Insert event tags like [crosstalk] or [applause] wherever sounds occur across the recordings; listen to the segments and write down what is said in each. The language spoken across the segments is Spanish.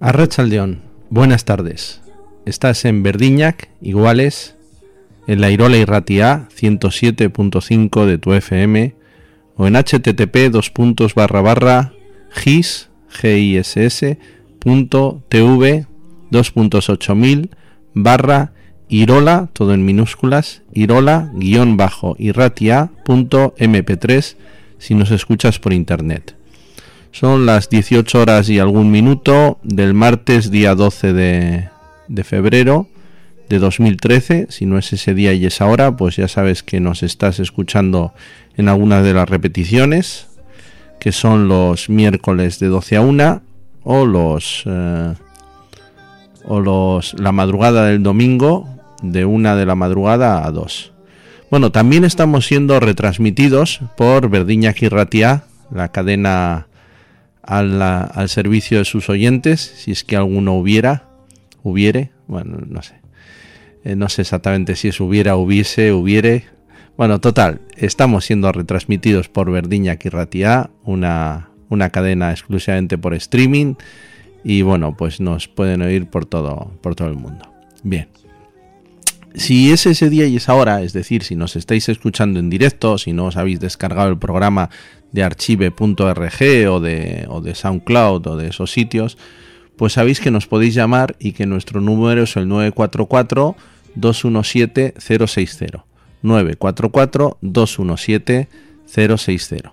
Arrachaldeón, buenas tardes. Estás en Verdiñac, iguales, en la Irola y Ratia 107.5 de tu FM o en http dos puntos barra barra gis giss punto tv dos puntos ocho mil barra irola todo en minúsculas irola guion bajo irratia punto mp3 si nos escuchas por internet son las 18 horas y algún minuto del martes día 12 de, de febrero de 2013. Si no es ese día y esa hora, pues ya sabes que nos estás escuchando en algunas de las repeticiones, que son los miércoles de 12 a 1 o los eh, o los la madrugada del domingo de 1 de la madrugada a 2. Bueno, también estamos siendo retransmitidos por Verdiña Ratia, la cadena al, servicio de sus oyentes, si es que alguno hubiera, hubiere, bueno, no sé. Eh, no sé exactamente si es hubiera, hubiese, hubiere. Bueno, total, estamos siendo retransmitidos por Verdiña Kirratia, una, una cadena exclusivamente por streaming. Y bueno, pues nos pueden oír por todo, por todo el mundo. Bien. Si es ese día y esa hora, es decir, si nos estáis escuchando en directo, si no os habéis descargado el programa de archive.org o de, o de SoundCloud o de esos sitios, pues sabéis que nos podéis llamar y que nuestro número es el 944 217 060. 944 217 060.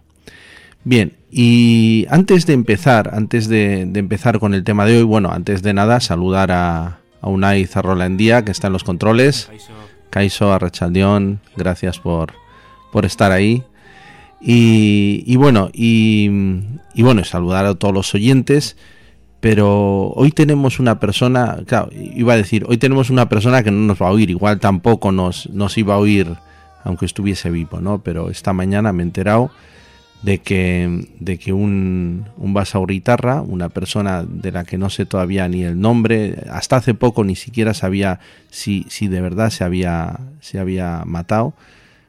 Bien, y antes de empezar, antes de, empezar con el tema de hoy, bueno, antes de nada, saludar a, a Unai Zarrolandía, que está en los controles. Kaiso Arrachaldeón, gracias por, por estar ahí. Y, bueno, y, y, bueno, saludar a todos los oyentes pero hoy tenemos una persona, claro, iba a decir, hoy tenemos una persona que no nos va a oír, igual tampoco nos, nos iba a oír aunque estuviese vivo, ¿no? Pero esta mañana me he enterado de que, de que un, un basauritarra, una persona de la que no sé todavía ni el nombre, hasta hace poco ni siquiera sabía si, si de verdad se había, se había matado.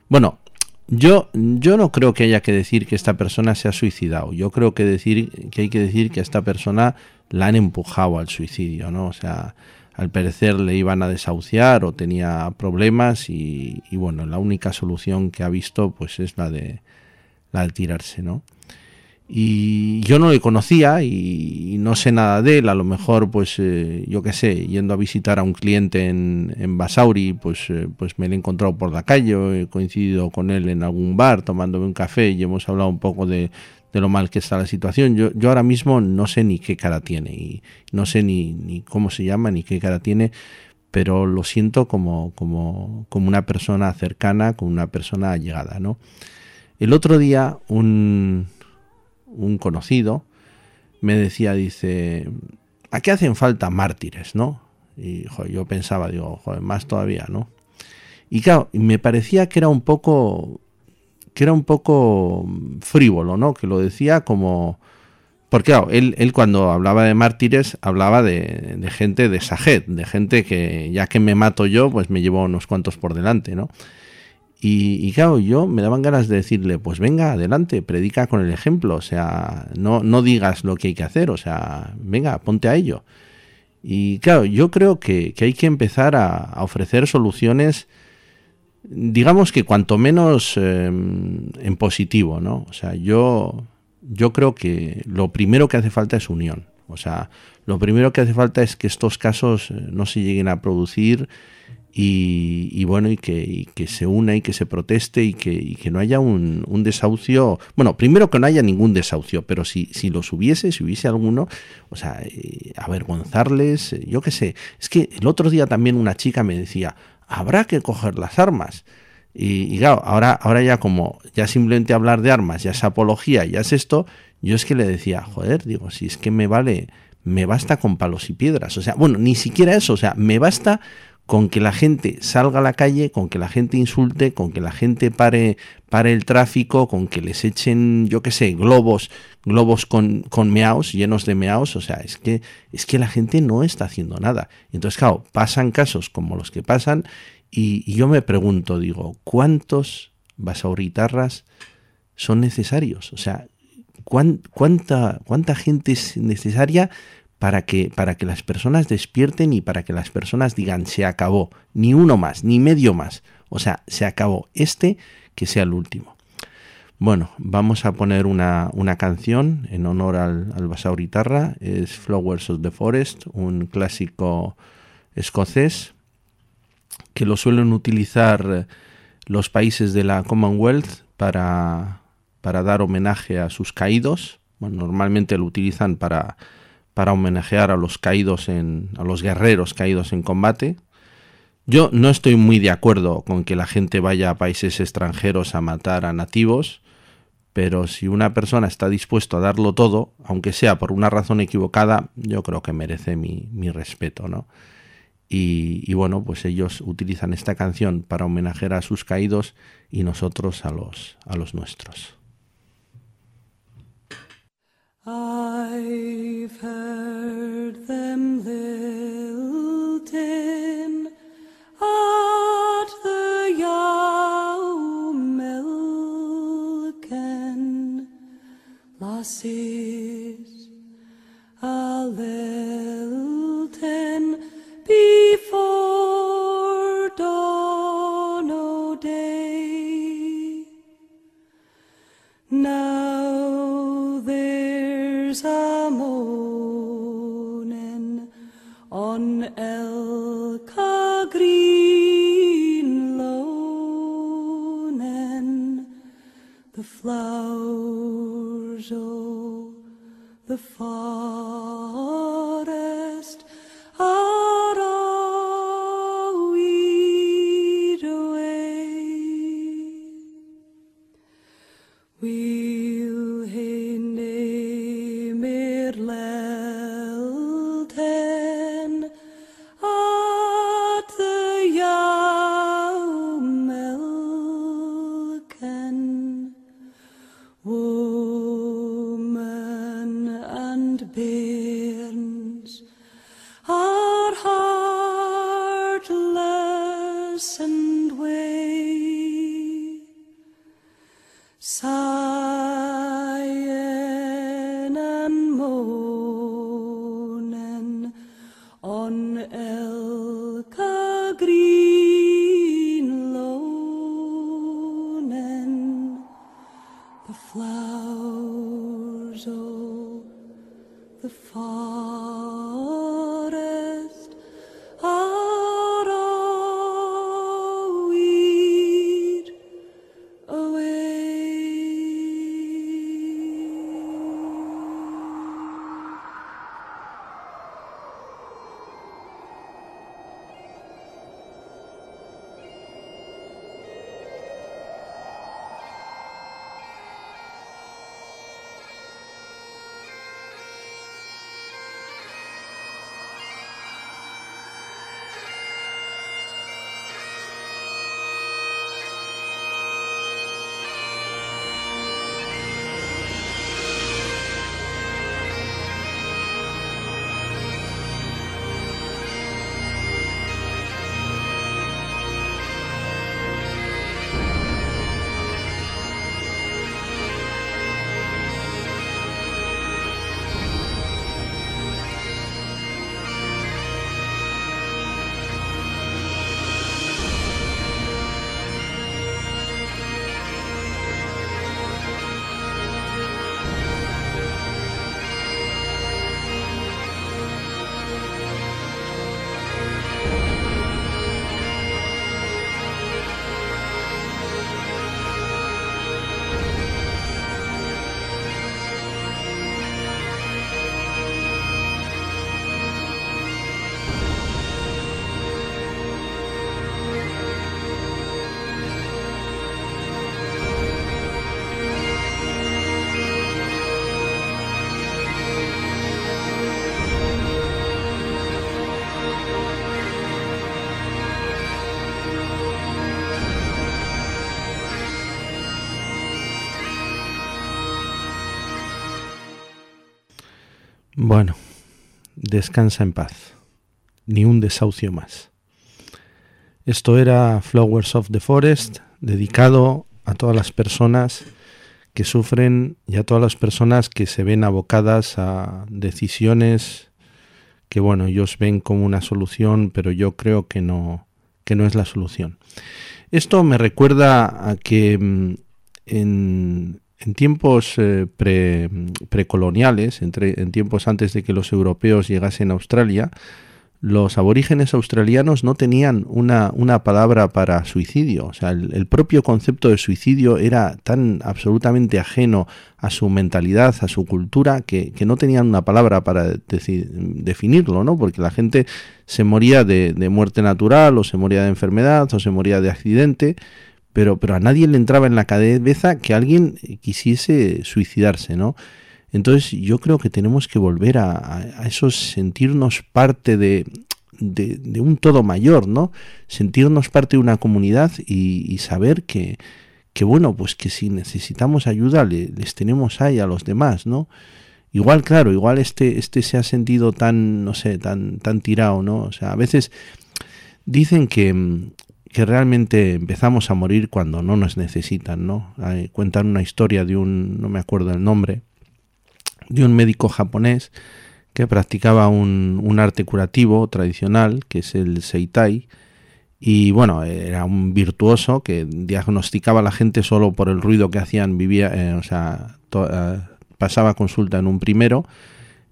Bueno, yo, yo no creo que haya que decir que esta persona se ha suicidado. Yo creo que decir que hay que decir que esta persona la han empujado al suicidio, ¿no? O sea, al parecer le iban a desahuciar o tenía problemas y, bueno, la única solución que ha visto pues es la de la de tirarse, ¿no? Y yo no le conocía y, no sé nada de él, a lo mejor pues eh, yo qué sé, yendo a visitar a un cliente en, en Basauri, pues, eh, pues me lo he encontrado por la calle, he coincidido con él en algún bar tomándome un café y hemos hablado un poco de, de lo mal que está la situación. Yo, yo ahora mismo no sé ni qué cara tiene y no sé ni, ni cómo se llama ni qué cara tiene, pero lo siento como, como, como una persona cercana, como una persona allegada, ¿no? El otro día un, un conocido me decía, dice, ¿a qué hacen falta mártires, no? Y yo pensaba, digo, más todavía, ¿no? Y claro, me parecía que era un poco que era un poco frívolo, ¿no? Que lo decía como... Porque él, él cuando hablaba de mártires hablaba de, gente de Sajet, de gente que ya que me mato yo, pues me llevo unos cuantos por delante, ¿no? Y, y, claro, yo me daban ganas de decirle, pues venga, adelante, predica con el ejemplo, o sea, no, no digas lo que hay que hacer, o sea, venga, ponte a ello. Y claro, yo creo que, que hay que empezar a, a ofrecer soluciones digamos que cuanto menos em, en positivo, ¿no? O sea, yo, yo creo que lo primero que hace falta es unión. O sea, lo primero que hace falta es que estos casos eh, no se lleguen a producir y, bueno, y que, se una y que se proteste y que, no haya un, desahucio. Bueno, primero que no haya ningún desahucio, pero si, si los hubiese, si hubiese alguno, o sea, eh, avergonzarles, eh, yo qué sé. Es que el otro día también una chica me decía, habrá que coger las armas. Y, claro, ahora, ahora ya como ya simplemente hablar de armas, ya es apología, ya es esto, yo es que le decía, joder, digo, si es que me vale, me basta con palos y piedras. O sea, bueno, ni siquiera eso, o sea, me basta con que la gente salga a la calle, con que la gente insulte, con que la gente pare, pare el tráfico, con que les echen, yo qué sé, globos, globos con, con meaos, llenos de meaos, o sea, es que, es que la gente no está haciendo nada. Entonces, claro, pasan casos como los que pasan y, yo me pregunto, digo, ¿cuántos basauritarras son necesarios. O sea, ¿cuánta, cuánta gente es necesaria para que, para que las personas despierten y para que las personas digan se acabó, ni uno más, ni medio más. O sea, se acabó este, que sea el último. Bueno, vamos a poner una, canción en honor al, al basauritarra. Es Flowers of the Forest, un clásico escocés que lo suelen utilizar los países de la Commonwealth para, para dar homenaje a sus caídos. Bueno, normalmente lo utilizan para, para homenajear a los caídos en, a los guerreros caídos en combate. Yo no estoy muy de acuerdo con que la gente vaya a países extranjeros a matar a nativos, pero si una persona está dispuesto a darlo todo, aunque sea por una razón equivocada, yo creo que merece mi, mi respeto, ¿no? Y, bueno, pues ellos utilizan esta canción para homenajear a sus caídos y nosotros a los, a los nuestros. I've heard them lilting at the Lasses a lilting before dawn o' day. Now Elka green loaning the flowers o' the forest So Bueno, descansa en paz. Ni un desahucio más. Esto era Flowers of the Forest, dedicado a todas las personas que sufren y a todas las personas que se ven abocadas a decisiones que bueno, ellos ven como una solución, pero yo creo que no que no es la solución. Esto me recuerda a que mm, en, en tiempos eh, precoloniales, entre, en tiempos antes de que los europeos llegasen a Australia, los aborígenes australianos no tenían una, una palabra para suicidio. O sea, el, propio concepto de suicidio era tan absolutamente ajeno a su mentalidad, a su cultura, que, no tenían una palabra para definirlo, ¿no? Porque la gente se moría de muerte natural, o se moría de enfermedad, o se moría de accidente pero, pero a nadie le entraba en la cabeza que alguien quisiese suicidarse, ¿no? Entonces yo creo que tenemos que volver a, a esos sentirnos parte de, de, un todo mayor, ¿no? Sentirnos parte de una comunidad y, saber que, que, bueno, pues que si necesitamos ayuda les tenemos ahí a los demás, ¿no? Igual, claro, igual este, este se ha sentido tan, no sé, tan, tan tirado, ¿no? O sea, a veces dicen que, que realmente empezamos a morir cuando no nos necesitan, ¿no? cuentan una historia de un, no me acuerdo el nombre, de un médico japonés que practicaba un, un arte curativo tradicional, que es el Seitai, y bueno, era un virtuoso que diagnosticaba a la gente solo por el ruido que hacían, vivía, eh, o sea, eh, pasaba consulta en un primero,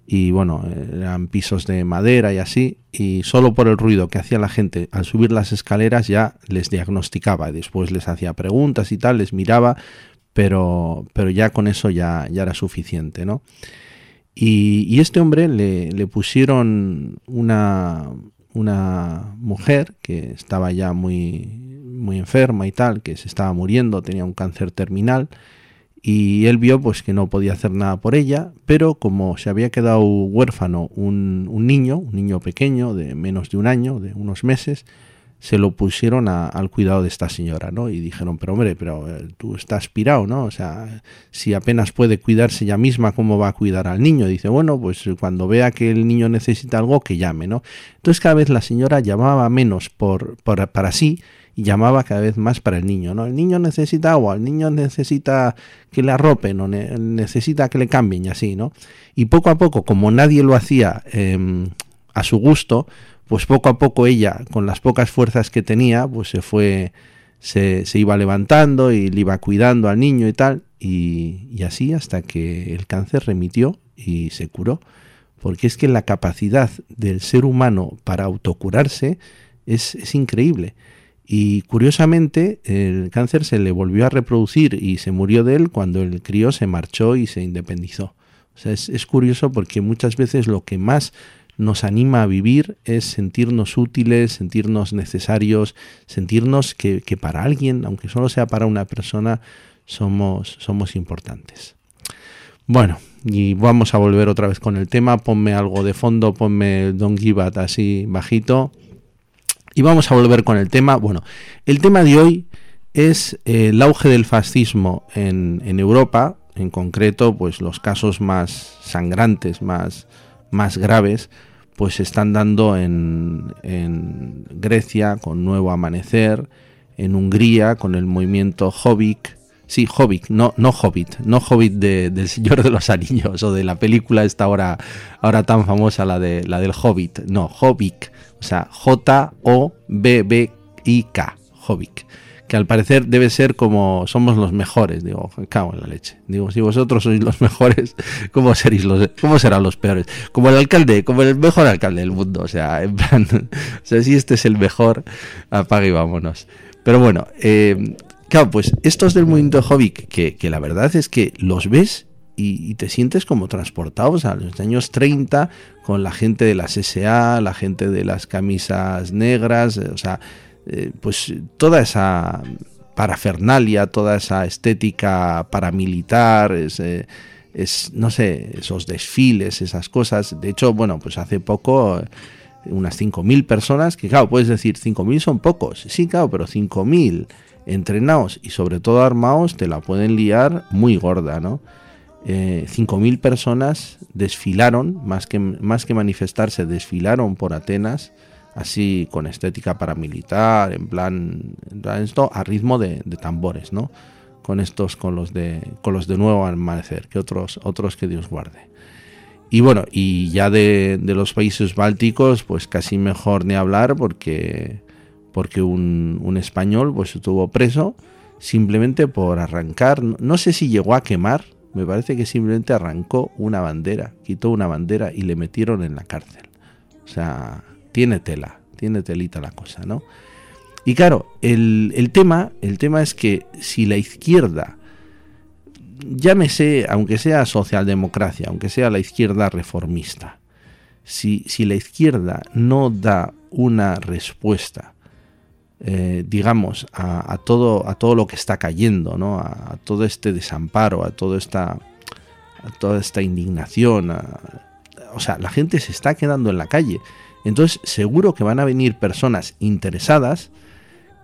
y bueno, eran pisos de madera y así, y solo por el ruido que hacía la gente al subir las escaleras ya les diagnosticaba, después les hacía preguntas y tal, les miraba, pero, pero ya con eso ya, ya era suficiente, ¿no? Y, este hombre le, le pusieron una, una mujer que estaba ya muy, muy enferma y tal, que se estaba muriendo, tenía un cáncer terminal, y él vio pues que no podía hacer nada por ella, pero como se había quedado huérfano un, un niño, un niño pequeño de menos de un año, de unos meses, se lo pusieron al cuidado de esta señora, ¿no? Y dijeron, pero hombre, pero eh, tú estás pirado, ¿no? O sea, si apenas puede cuidarse ella misma, ¿cómo va a cuidar al niño? dice, bueno, pues cuando vea que el niño necesita algo, que llame, ¿no? Entonces cada vez la señora llamaba menos por, por para sí llamaba cada vez más para el niño, ¿no? El niño necesita agua, el niño necesita que le arropen o necesita que le cambien y así, ¿no? Y poco a poco, como nadie lo hacía em, a su gusto, pues poco a poco ella, con las pocas fuerzas que tenía, pues se fue, se, se iba levantando y le iba cuidando al niño y tal, y, y así hasta que el cáncer remitió y se curó. Porque es que la capacidad del ser humano para autocurarse es, es increíble. Y curiosamente, el cáncer se le volvió a reproducir y se murió de él cuando el crío se marchó y se independizó. O sea, es, curioso porque muchas veces lo que más nos anima a vivir es sentirnos útiles, sentirnos necesarios, sentirnos que, para alguien, aunque solo sea para una persona, somos, somos importantes. Bueno, y vamos a volver otra vez con el tema. Ponme algo de fondo, ponme Don Givat así bajito. Y vamos a volver con el tema. Bueno, el tema de hoy es eh, el auge del fascismo en, Europa, en concreto, pues los casos más sangrantes, más, más graves, pues se están dando en, en, Grecia con Nuevo Amanecer, en Hungría con el movimiento Jobbik, sí, Hobbit, no, no Hobbit, no Hobbit del Señor de los Anillos o de la película esta ahora, ahora tan famosa, la, de, la del Hobbit, no, Hobbit, o sea, J-O-B-B-I-K, Jobbik, que al parecer debe ser como somos los mejores, digo, cago en la leche. Digo, si vosotros sois los [laughs] mejores, ¿cómo seréis los cómo serán los peores? Como el alcalde, como el mejor alcalde del mundo, o sea, en plan, [laughs] o sea, si este es el mejor, apague y vámonos. Pero bueno, eh, claro, pues estos del movimiento Jobbik, que, que la verdad es que los ves y, te sientes como transportados a los años 30 con la gente de las SA, la gente de las camisas negras, eh, o sea, eh, pues toda esa parafernalia, toda esa estética paramilitar, eh, es, no sé, esos desfiles, esas cosas. De hecho, bueno, pues hace poco unas 5.000 personas, que claro, puedes decir 5.000 son pocos, sí, claro, pero 5.000 entrenados y sobre todo armados te la pueden liar muy gorda, ¿no? 5.000 eh, personas desfilaron, más que, manifestarse, desfilaron por Atenas, así con estética paramilitar, en plan, esto a ritmo de, tambores, ¿no? con estos, con los de, con los de nuevo amanecer, que otros, otros que Dios guarde. Y bueno, y ya de, los países bálticos, pues casi mejor ni hablar porque, porque un, un español pues estuvo preso simplemente por arrancar, no sé si llegó a quemar, me parece que simplemente arrancó una bandera, quitó una bandera y le metieron en la cárcel. O sea, tiene tela, tiene telita la cosa, ¿no? Y claro, el, tema, el tema es que si la izquierda, llámese, aunque sea socialdemocracia, aunque sea la izquierda reformista, si, si la izquierda no da una respuesta, eh, digamos, a, todo, a todo lo que está cayendo, ¿no? a, todo este desamparo, a, toda esta, a toda esta indignación, o sea, la gente se está quedando en la calle. Entonces, seguro que van a venir personas interesadas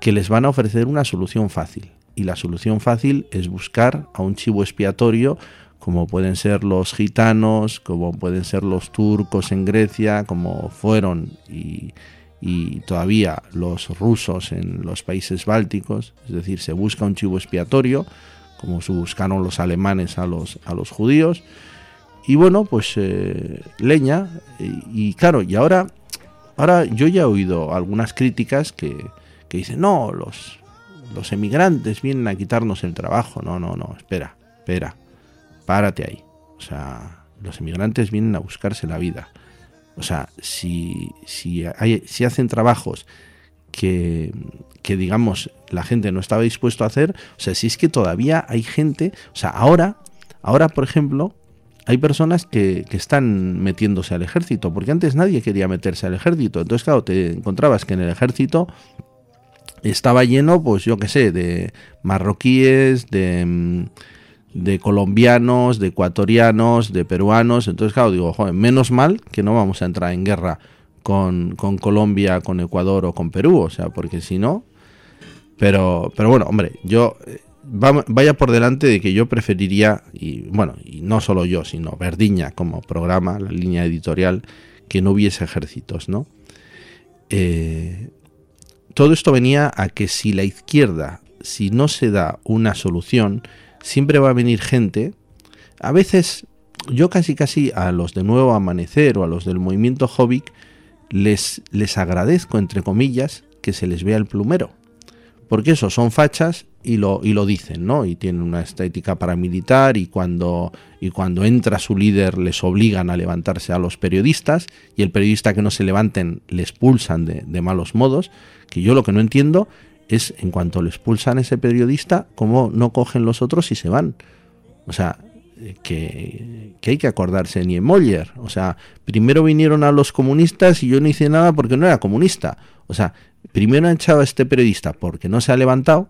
que les van a ofrecer una solución fácil. Y la solución fácil es buscar a un chivo expiatorio como pueden ser los gitanos, como pueden ser los turcos en Grecia, como fueron y, todavía los rusos en los países bálticos. Es decir, se busca un chivo expiatorio, como se buscaron los alemanes a los, a los judíos. Y bueno, pues eh, leña. Y, y, claro, y ahora, ahora yo ya he oído algunas críticas que, que dicen, no, los, los emigrantes vienen a quitarnos el trabajo. No, no, no, espera, espera, párate ahí. O sea, los emigrantes vienen a buscarse la vida. O sea, si, si, hacen trabajos que, que, digamos, la gente no estaba dispuesto a hacer, o sea, si es que todavía hay gente, o sea, ahora, ahora, por ejemplo, hay personas que, que, están metiéndose al ejército, porque antes nadie quería meterse al ejército. Entonces, claro, te encontrabas que en el ejército estaba lleno, pues yo qué sé, de marroquíes, de, mm, de, colombianos, de ecuatorianos, de peruanos. Entonces, claro, digo, joder, menos mal que no vamos a entrar en guerra con, con Colombia, con Ecuador o con Perú, o sea, porque si no... Pero, pero bueno, hombre, yo... Eh, vaya por delante de que yo preferiría, y bueno, y no solo yo, sino Verdiña como programa, la línea editorial, que no hubiese ejércitos, ¿no? Eh, todo esto venía a que si la izquierda, si no se da una solución, siempre va a venir gente, a veces yo casi casi a los de Nuevo Amanecer o a los del movimiento Hobbit les, les agradezco, entre comillas, que se les vea el plumero. Porque eso, son fachas y lo, y lo dicen, ¿no? Y tienen una estética paramilitar y cuando, y cuando entra su líder les obligan a levantarse a los periodistas y el periodista que no se levanten les pulsan de, de malos modos, que yo lo que no entiendo es en cuanto les pulsan a ese periodista, cómo no cogen los otros y se van. O sea, que, que, hay que acordarse ni en Moller. O sea, primero vinieron a los comunistas y yo no hice nada porque no era comunista. O sea, primero han echado a este periodista porque no se ha levantado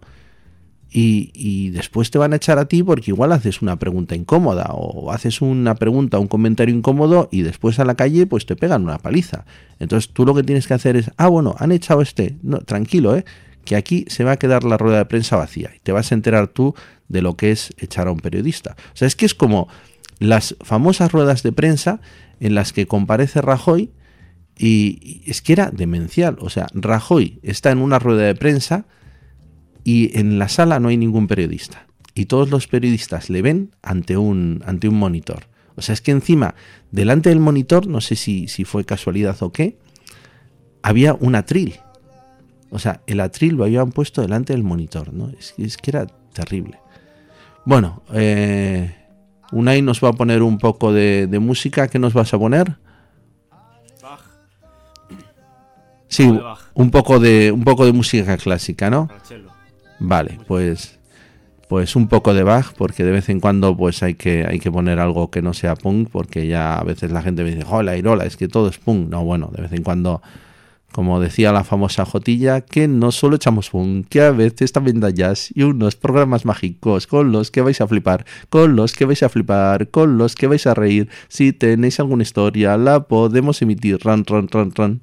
y, después te van a echar a ti porque igual haces una pregunta incómoda o haces una pregunta, un comentario incómodo y después a la calle pues te pegan una paliza. Entonces tú lo que tienes que hacer es, ah, bueno, han echado a este, no, tranquilo, ¿eh? Que aquí se va a quedar la rueda de prensa vacía y te vas a enterar tú de lo que es echar a un periodista. O sea, es que es como las famosas ruedas de prensa en las que comparece Rajoy y es que era demencial. O sea, Rajoy está en una rueda de prensa y en la sala no hay ningún periodista. Y todos los periodistas le ven ante un, ante un monitor. O sea, es que encima, delante del monitor, no sé si, si fue casualidad o qué, había un atril. O sea, el atril lo habían puesto delante del monitor, ¿no? Es, es que era terrible. Bueno, eh, Unai nos va a poner un poco de, de música. ¿Qué nos vas a poner? Sí, un poco de un poco de música clásica, ¿no? Vale, pues pues un poco de Bach porque de vez en cuando pues hay que hay que poner algo que no sea punk porque ya a veces la gente me dice, "Hola, Irola, es que todo es punk." No, bueno, de vez en cuando como decía la famosa Jotilla, que no solo echamos punk, que a veces también da jazz y unos programas mágicos con los que vais a flipar, con los que vais a flipar, con los que vais a reír. Si tenéis alguna historia, la podemos emitir. Ran, ran, ran, ran.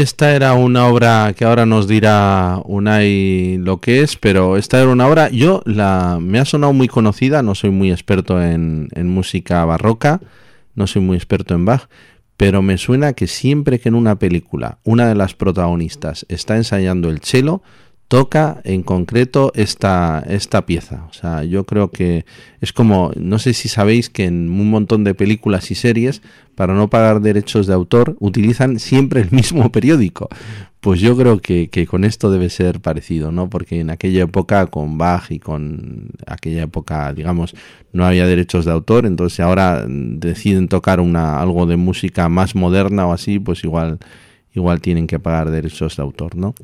Esta era una obra que ahora nos dirá Unai lo que es, pero esta era una obra, yo la me ha sonado muy conocida, no soy muy experto en, en música barroca, no soy muy experto en Bach, pero me suena que siempre que en una película una de las protagonistas está ensayando el cello, toca en concreto esta, esta pieza. O sea, yo creo que es como, no sé si sabéis que en un montón de películas y series, para no pagar derechos de autor, utilizan siempre el mismo [laughs] periódico. Pues yo creo que, que con esto debe ser parecido, ¿no? Porque en aquella época con Bach y con aquella época, digamos, no había derechos de autor, entonces ahora deciden tocar una, algo de música más moderna o así, pues igual, igual tienen que pagar derechos de autor, ¿no?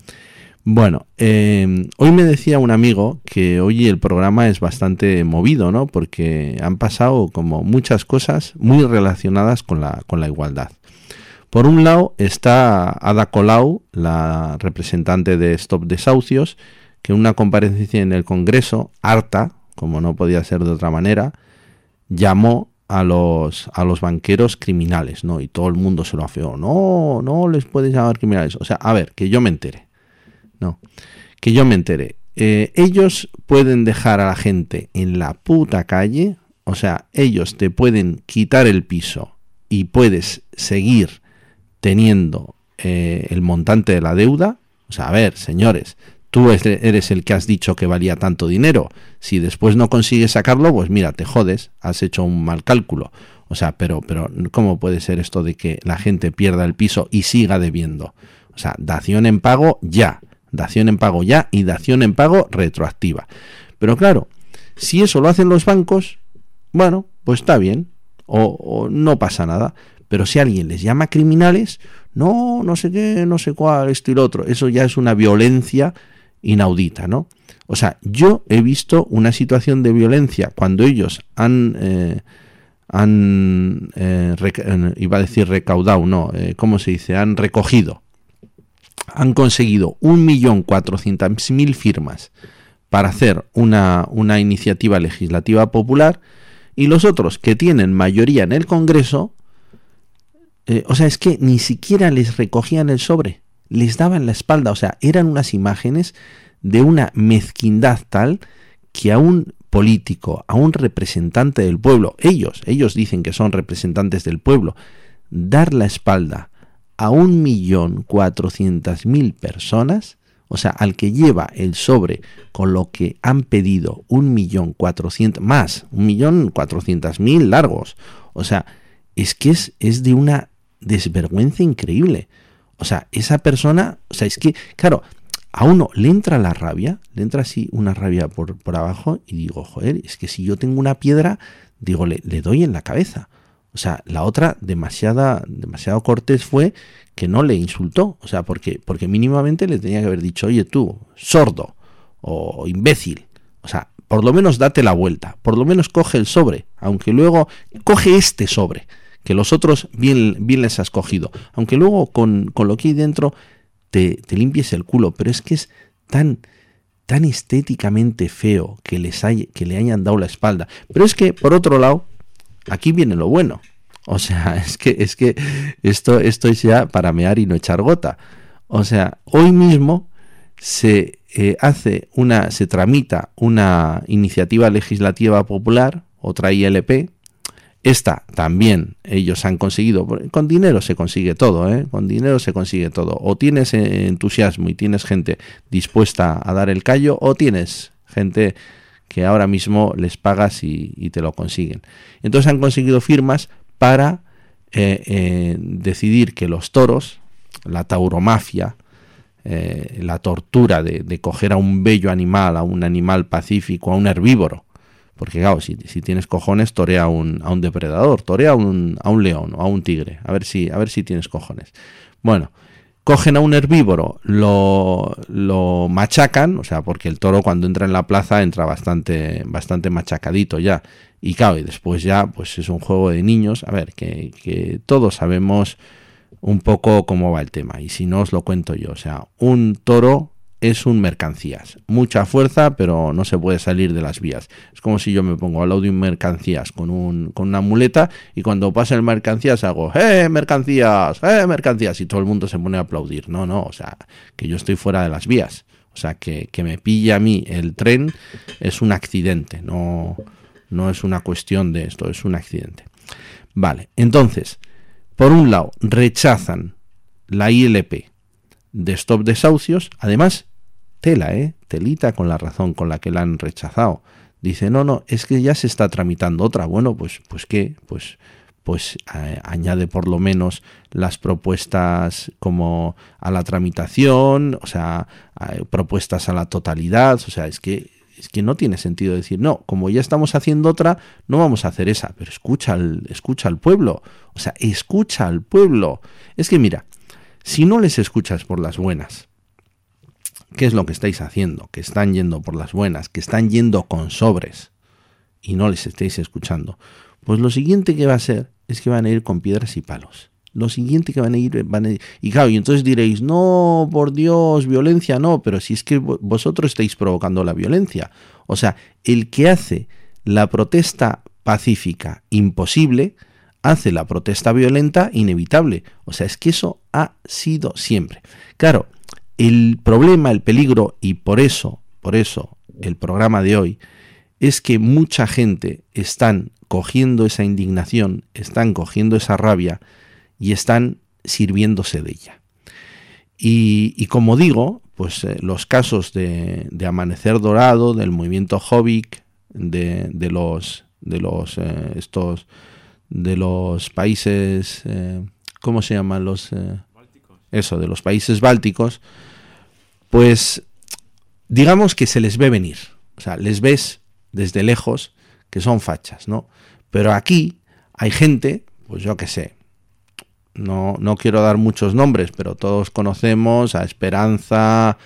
Bueno, eh, hoy me decía un amigo que hoy el programa es bastante movido, ¿no? Porque han pasado como muchas cosas muy relacionadas con la, con la igualdad. Por un lado está Ada Colau, la representante de Stop Desahucios, que en una comparecencia en el Congreso, harta, como no podía ser de otra manera, llamó a los, a los banqueros criminales, ¿no? Y todo el mundo se lo afeó. No, no les puedes llamar criminales. O sea, a ver, que yo me entere. No, que yo me enteré. Eh, ellos pueden dejar a la gente en la puta calle, o sea, ellos te pueden quitar el piso y puedes seguir teniendo eh, el montante de la deuda. O sea, a ver, señores, tú eres el que has dicho que valía tanto dinero. Si después no consigues sacarlo, pues mira, te jodes, has hecho un mal cálculo. O sea, pero, pero ¿cómo puede ser esto de que la gente pierda el piso y siga debiendo? O sea, dación en pago ya dación en pago ya y dación en pago retroactiva. Pero claro, si eso lo hacen los bancos, bueno, pues está bien, o, no pasa nada. Pero si alguien les llama criminales, no, no sé qué, no sé cuál, esto y lo otro, eso ya es una violencia inaudita, ¿no? O sea, yo he visto una situación de violencia cuando ellos han, eh, han eh, eh, iba a decir recaudado, no, ¿cómo se dice? Han recogido han conseguido 1.400.000 firmas para hacer una, una iniciativa legislativa popular y los otros que tienen mayoría en el Congreso, eh, o sea, es que ni siquiera les recogían el sobre, les daban la espalda, o sea, eran unas imágenes de una mezquindad tal que a un político, a un representante del pueblo, ellos, ellos dicen que son representantes del pueblo, dar la espalda a un millón cuatrocientas mil personas, o sea, al que lleva el sobre con lo que han pedido un millón cuatrocientos más, un millón cuatrocientas mil largos, o sea, es que es, es de una desvergüenza increíble. O sea, esa persona, o sea, es que, claro, a uno le entra la rabia, le entra así una rabia por, por abajo y digo, joder, es que si yo tengo una piedra, digo, le, le doy en la cabeza. O sea, la otra demasiada, demasiado cortés fue que no le insultó. O sea, porque, porque mínimamente le tenía que haber dicho, oye tú, sordo o imbécil. O sea, por lo menos date la vuelta. Por lo menos coge el sobre. Aunque luego coge este sobre. Que los otros bien, bien les has cogido. Aunque luego con, con lo que hay dentro te, te, limpies el culo. Pero es que es tan tan estéticamente feo que les hay, que le hayan dado la espalda. Pero es que, por otro lado, aquí viene lo bueno. O sea, [laughs] es que, es que esto, esto es ya para mear y no echar gota. O sea, hoy mismo se eh, hace una, se tramita una iniciativa legislativa popular, otra ILP. Esta también ellos han conseguido, con dinero se consigue todo, ¿eh? con dinero se consigue todo. O tienes entusiasmo y tienes gente dispuesta a dar el callo, o tienes gente que ahora mismo les pagas y, te lo consiguen. Entonces han conseguido firmas para eh, eh, decidir que los toros, la tauromafia, eh, la tortura de, coger a un bello animal, a un animal pacífico, a un herbívoro, porque claro, si, tienes cojones, torea a un, a un depredador, torea a un, a un león o a un tigre, a ver si, a ver si tienes cojones. Bueno, cogen a un herbívoro, lo, lo, machacan, o sea, porque el toro cuando entra en la plaza entra bastante, bastante machacadito ya. Y claro, y después ya, pues es un juego de niños. A ver, que, que todos sabemos un poco cómo va el tema. Y si no os lo cuento yo, o sea, un toro es un mercancías. Mucha fuerza, pero no se puede salir de las vías. Es como si yo me pongo al lado de un mercancías con, un, con una muleta y cuando pasa el mercancías hago, ¡eh, mercancías! ¡eh, mercancías! Y todo el mundo se pone a aplaudir. No, no, o sea, que yo estoy fuera de las vías. O sea, que, que me pilla a mí el tren es un accidente, no, no es una cuestión de esto, es un accidente. Vale, entonces, por un lado, rechazan la ILP de stop desahucios, además, tela, ¿eh? Telita con la razón con la que la han rechazado. Dice, no, no, es que ya se está tramitando otra. Bueno, pues, pues qué, pues, pues añade por lo menos las propuestas como a la tramitación, o sea, propuestas a la totalidad, o sea, es que es que no tiene sentido decir, no, como ya estamos haciendo otra, no vamos a hacer esa, pero escucha al, escucha al pueblo, o sea, escucha al pueblo. Es que mira, si no les escuchas por las buenas, ¿qué es lo que estáis haciendo? Que están yendo por las buenas, que están yendo con sobres y no les estáis escuchando. Pues lo siguiente que va a ser es que van a ir con piedras y palos lo siguiente que van a ir, van a ir, y claro, y entonces diréis, no, por Dios, violencia, no, pero si es que vosotros estáis provocando la violencia. O sea, el que hace la protesta pacífica imposible, hace la protesta violenta inevitable. O sea, es que eso ha sido siempre. Claro, el problema, el peligro, y por eso, por eso, el programa de hoy, es que mucha gente están cogiendo esa indignación, están cogiendo esa rabia, y están sirviéndose de ella. Y, como digo, pues eh, los casos de, Amanecer Dorado, del movimiento Jobbik, de, los de los eh, estos de los países eh, ¿cómo se llaman los eso de los países bálticos pues digamos que se les ve venir o sea les ves desde lejos que son fachas no pero aquí hay gente pues yo qué sé no, no quiero dar muchos nombres, pero todos conocemos a Esperanza,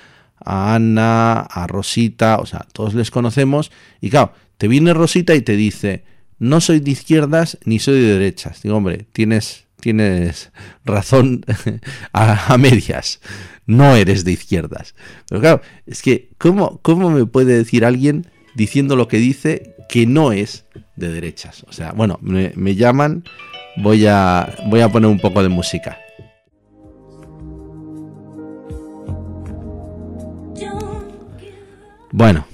a Ana, a Rosita, o sea, todos les conocemos. Y claro, te viene Rosita y te dice, no soy de izquierdas ni soy de derechas. Digo, hombre, tienes, tienes razón [laughs] a, medias. No eres de izquierdas. Pero claro, es que, ¿cómo, ¿cómo me puede decir alguien diciendo lo que dice que no es de derechas? O sea, bueno, me, me llaman voy a, voy a poner un poco de música. Bueno,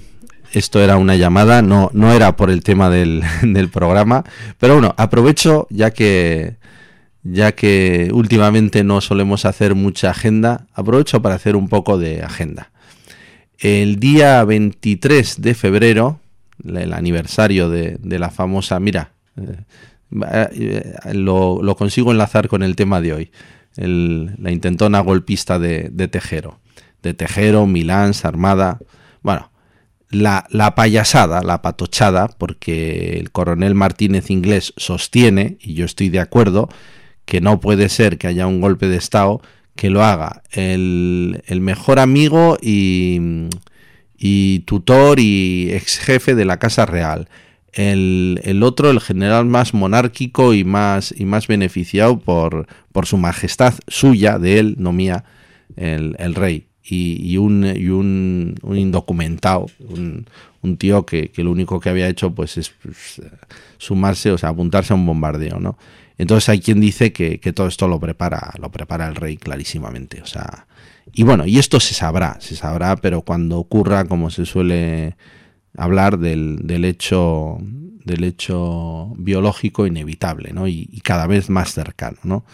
esto era una llamada, no, no era por el tema del, [laughs] del, programa, pero bueno, aprovecho ya que ya que últimamente no solemos hacer mucha agenda, aprovecho para hacer un poco de agenda. El día 23 de febrero, el aniversario de, de la famosa, mira, eh, lo, consigo enlazar con el tema de hoy, la intentona golpista de, Tejero. De Tejero, Milán, Armada. Bueno, la, payasada, la patochada, porque el coronel Martínez inglés sostiene, y yo estoy de acuerdo, que no puede ser que haya un golpe de Estado que lo haga el, el mejor amigo y, y tutor y ex jefe de la Casa Real, el, otro, el general más monárquico y más, y más beneficiado por, por su majestad suya, de él, no mía, el, el rey. Y, un, y un, un, indocumentado, un, un tío que, que, lo único que había hecho pues es pues, sumarse, o sea, apuntarse a un bombardeo, ¿no? Entonces hay quien dice que, todo esto lo prepara, lo prepara el rey clarísimamente, o sea, y bueno, y esto se sabrá, se sabrá, pero cuando ocurra, como se suele hablar del, del, hecho del hecho biológico inevitable ¿no? y, cada vez más cercano. ¿no?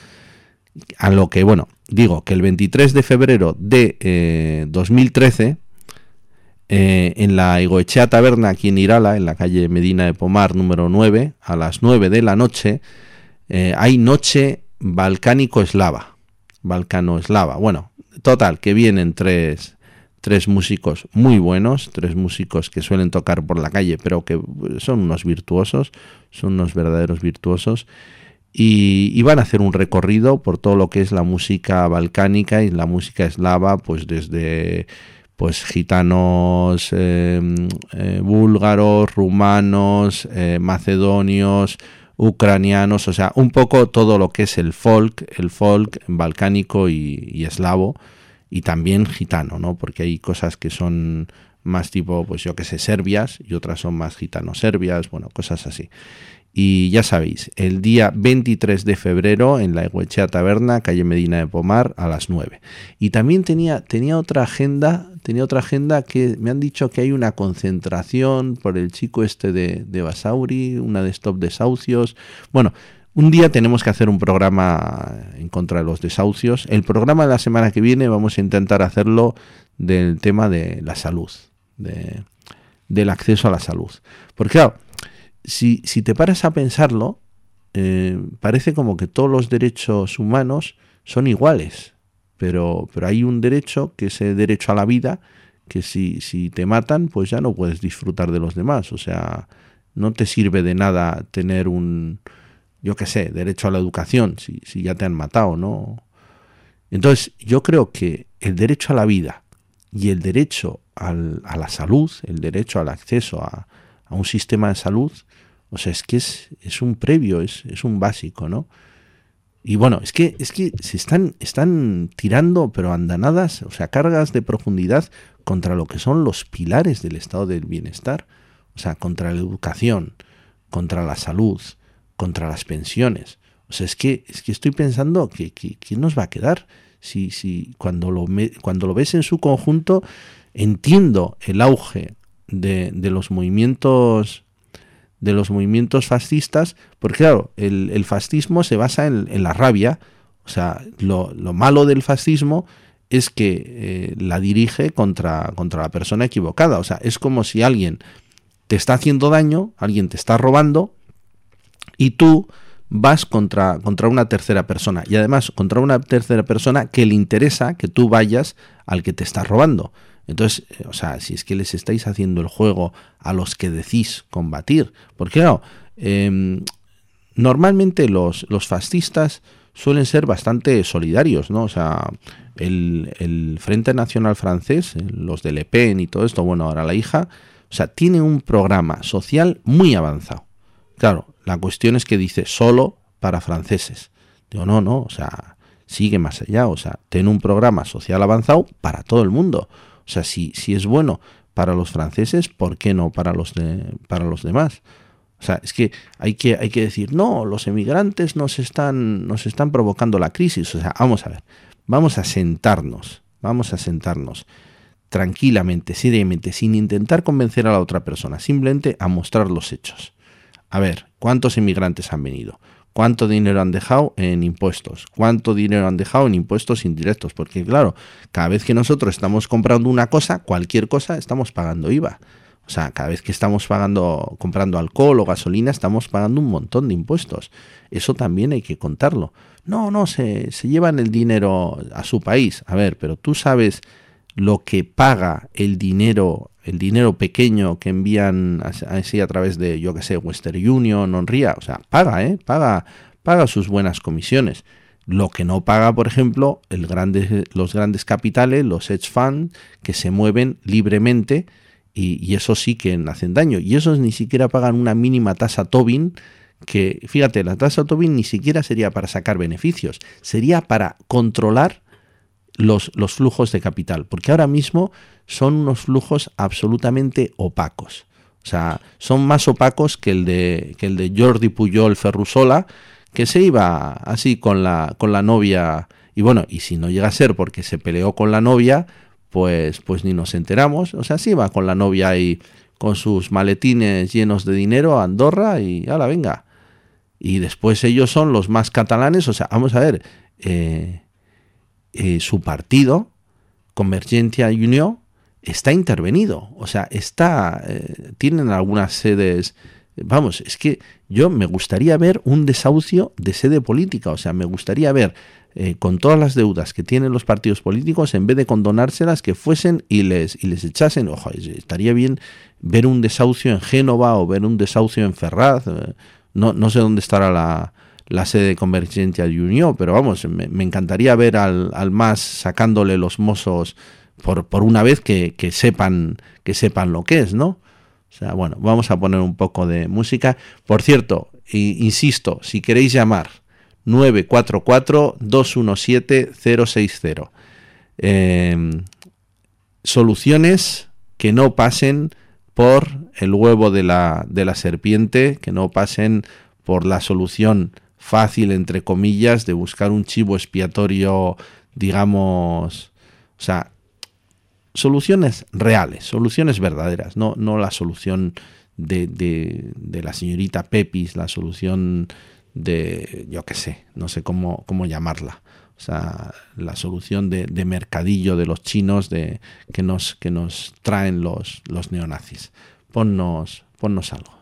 A lo que, bueno, digo que el 23 de febrero de 2013, eh, eh, en la Igoechea Taberna, aquí en Irala, en la calle Medina de Pomar, número 9, a las 9 de la noche, eh, hay noche balcánico-eslava. Balcano-eslava. Bueno, total, que vienen tres, tres músicos muy buenos, tres músicos que suelen tocar por la calle, pero que son unos virtuosos, son unos verdaderos virtuosos, y, van a hacer un recorrido por todo lo que es la música balcánica y la música eslava, pues desde pues gitanos, em, eh, búlgaros, rumanos, eh, macedonios, ucranianos, o sea, un poco todo lo que es el folk, el folk balcánico y eslavo y también gitano, ¿no? Porque hay cosas que son más tipo, pues yo que sé, serbias y otras son más gitano-serbias, bueno, cosas así. Y ya sabéis, el día 23 de febrero en la Eguechea Taberna, calle Medina de Pomar, a las 9. Y también tenía, tenía otra agenda, tenía otra agenda que me han dicho que hay una concentración por el chico este de, de Basauri, una de Stop Desahucios. Bueno, un día tenemos que hacer un programa en contra de los desahucios. El programa de la semana que viene vamos a intentar hacerlo del tema de la salud, de, del acceso a la salud. Porque claro, si, si te paras a pensarlo, eh, parece como que todos los derechos humanos son iguales, pero, pero hay un derecho que es el derecho a la vida, que si, si te matan, pues ya no puedes disfrutar de los demás. O sea, no te sirve de nada tener un, yo qué sé, derecho a la educación, si, si ya te han matado, ¿no? Entonces, yo creo que el derecho a la vida y el derecho al, a la salud, el derecho al acceso a, a un sistema de salud, o sea, es que es, es un previo, es, es, un básico, ¿no? Y bueno, es que, es que se están, están tirando, pero andanadas, o sea, cargas de profundidad contra lo que son los pilares del estado del bienestar. O sea, contra la educación, contra la salud, contra las pensiones. O sea, es que, es que estoy pensando que, ¿quién nos va a quedar? Si, si cuando, lo cuando lo ves en su conjunto, entiendo el auge de, de los movimientos de los movimientos fascistas, porque claro, el, fascismo se basa en, la rabia, o sea, lo, malo del fascismo es que eh, la dirige contra, contra la persona equivocada, o sea, es como si alguien te está haciendo daño, alguien te está robando, y tú vas contra, contra una tercera persona, y además contra una tercera persona que le interesa que tú vayas al que te está robando. Entonces, eh, o sea, si es que les estáis haciendo el juego a los que decís combatir, porque claro, em, normalmente los, los, fascistas suelen ser bastante solidarios, ¿no? O sea, el, el, Frente Nacional Francés, los de Le Pen y todo esto, bueno, ahora la hija, o sea, tiene un programa social muy avanzado. Claro, la cuestión es que dice solo para franceses. Digo, no, no, o sea, sigue más allá, o sea, ten un programa social avanzado para todo el mundo. O sea, si, si es bueno para los franceses, ¿por qué no para los, de, para los demás? O sea, es que hay, que hay que decir, no, los emigrantes nos están, nos están provocando la crisis. O sea, vamos a ver, vamos a sentarnos, vamos a sentarnos tranquilamente, seriamente, sin intentar convencer a la otra persona, simplemente a mostrar los hechos. A ver, ¿cuántos inmigrantes han venido? Cuánto dinero han dejado en impuestos, cuánto dinero han dejado en impuestos indirectos, porque claro, cada vez que nosotros estamos comprando una cosa, cualquier cosa, estamos pagando IVA. O sea, cada vez que estamos pagando, comprando alcohol o gasolina, estamos pagando un montón de impuestos. Eso también hay que contarlo. No, no, se, se llevan el dinero a su país. A ver, pero tú sabes lo que paga el dinero, el dinero pequeño que envían así a través de, yo que sé, Western Union, Onria, o sea, paga, ¿eh? Paga, paga sus buenas comisiones. Lo que no paga, por ejemplo, los grandes capitales, los hedge funds, que se mueven libremente y, y eso sí que hacen daño. Y esos ni siquiera pagan una mínima tasa Tobin, que fíjate, la tasa Tobin ni siquiera sería para sacar beneficios, sería para controlar los, los flujos de capital, porque ahora mismo son unos flujos absolutamente opacos. O sea, son más opacos que el de, que el de Jordi Puyol Ferrusola, que se iba así con la, con la novia. Y bueno, y si no llega a ser porque se peleó con la novia, pues, pues ni nos enteramos. O sea, se iba con la novia ahí con sus maletines llenos de dinero a Andorra y la venga. Y después ellos son los más catalanes. O sea, vamos a ver, eh, eh, su partido, Convergencia y Unión, está intervenido. O sea, está, eh, tienen algunas sedes. Vamos, es que yo me gustaría ver un desahucio de sede política. O sea, me gustaría ver eh, con todas las deudas que tienen los partidos políticos, en vez de condonárselas, que fuesen y les, y les echasen. Ojo, estaría bien ver un desahucio en Génova o ver un desahucio en Ferraz. no, no sé dónde estará la, la sede de Convergencia Unión, pero vamos, me, encantaría ver al, al, MAS sacándole los mozos por, por una vez que, que, sepan, que sepan lo que es, ¿no? O sea, bueno, vamos a poner un poco de música. Por cierto, insisto, si queréis llamar 944-217-060. eh, soluciones que no pasen por el huevo de la, de la serpiente, que no pasen por la solución fácil, entre comillas, de buscar un chivo expiatorio, digamos, o sea, soluciones reales, soluciones verdaderas, no, no la solución de, de, la señorita Pepis, la solución de, yo qué sé, no sé cómo, cómo llamarla. O sea, la solución de, de mercadillo de los chinos de, que, nos, que nos traen los, los neonazis. Ponnos, ponnos algo.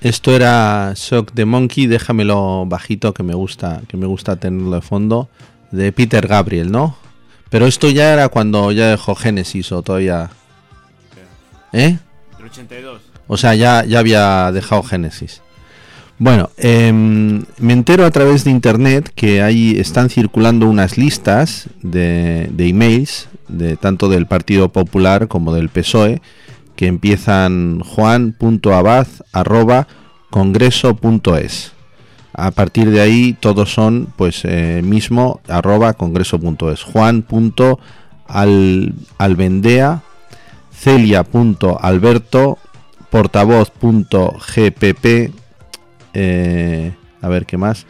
Esto era Shock the Monkey, déjamelo bajito que me gusta, que me gusta tenerlo de fondo, de Peter Gabriel, ¿no? Pero esto ya era cuando ya dejó Genesis o todavía. ¿Eh? El 82. O sea, ya, ya había dejado Génesis. Bueno, em, me entero a través de internet que ahí están circulando unas listas de, de emails, de tanto del Partido Popular como del PSOE, que empiezan juan.abad.congreso.es. A partir de ahí todos son pues eh, mismo arroba congreso.es. Juan.albendea, celia.alberto, portavoz.gpp, eh, a ver qué más,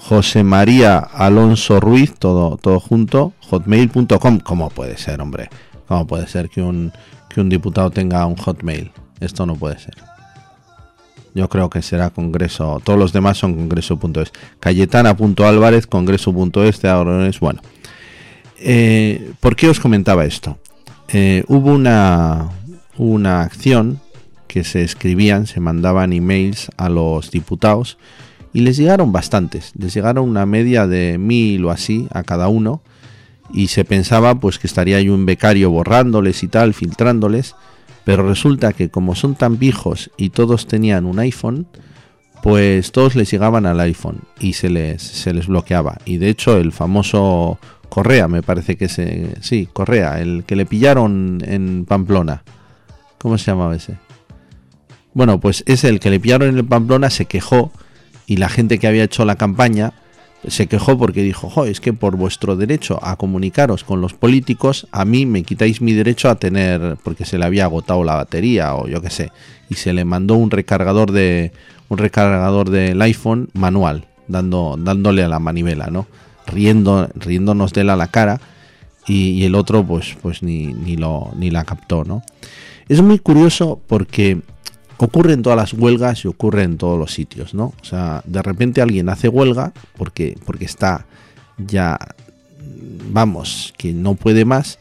José María Alonso Ruiz, todo, todo junto, hotmail.com. ¿Cómo puede ser, hombre? ¿Cómo puede ser que un, que un diputado tenga un hotmail? Esto no puede ser. Yo creo que será congreso. Todos los demás son congreso.es. Cayetana.álvarez, congreso.es, Aragonés. Bueno, eh, ¿por qué os comentaba esto? Eh, hubo una, una acción que se escribían, se mandaban emails a los diputados y les llegaron bastantes. Les llegaron una media de mil o así a cada uno. Y se pensaba pues que estaría ahí un becario borrándoles y tal, filtrándoles, pero resulta que como son tan viejos y todos tenían un iPhone, pues todos les llegaban al iPhone y se les, se les bloqueaba. Y de hecho el famoso Correa, me parece que se... Sí, Correa, el que le pillaron en Pamplona. ¿Cómo se llamaba ese? Bueno, pues es el que le pillaron en Pamplona, se quejó y la gente que había hecho la campaña se quejó porque dijo, jo, es que por vuestro derecho a comunicaros con los políticos, a mí me quitáis mi derecho a tener, porque se le había agotado la batería o yo qué sé, y se le mandó un recargador de un recargador del iPhone manual, dando, dándole a la manivela, ¿no? Riendo, riéndonos de él a la cara, y, y el otro, pues, pues ni, ni lo ni la captó, ¿no? Es muy curioso porque ocurre en todas las huelgas y ocurre en todos los sitios, ¿no? O sea, de repente alguien hace huelga porque, porque está ya, vamos, que no puede más.